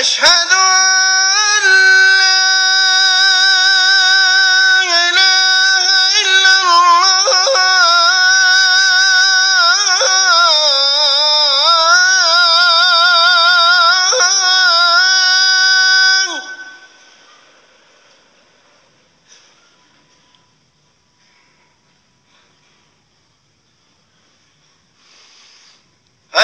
أشهد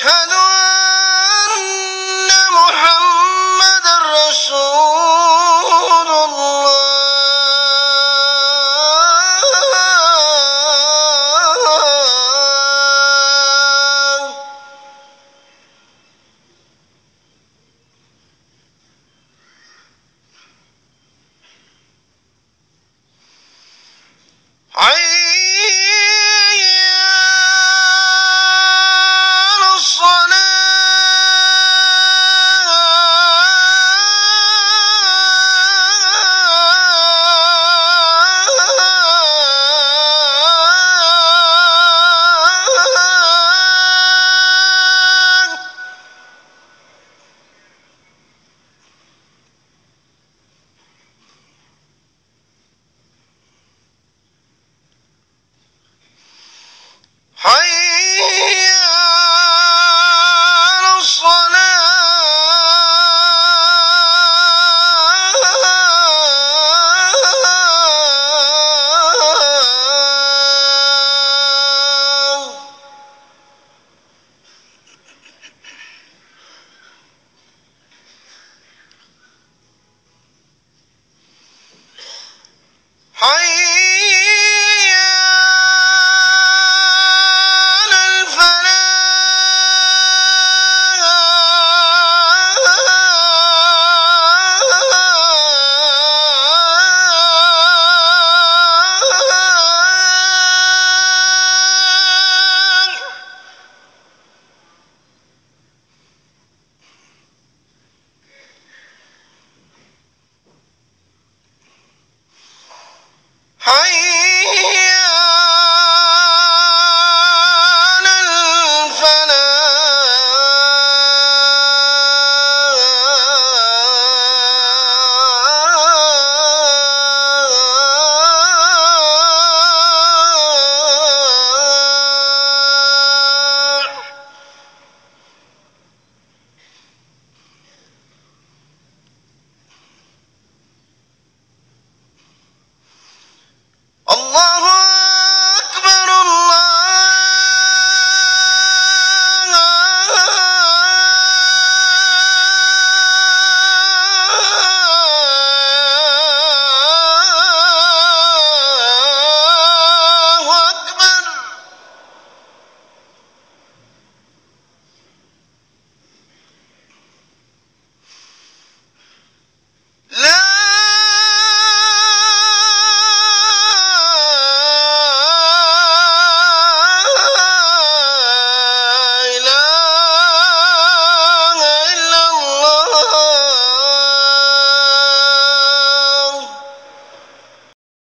أشهد أن محمدا رسول الصلاة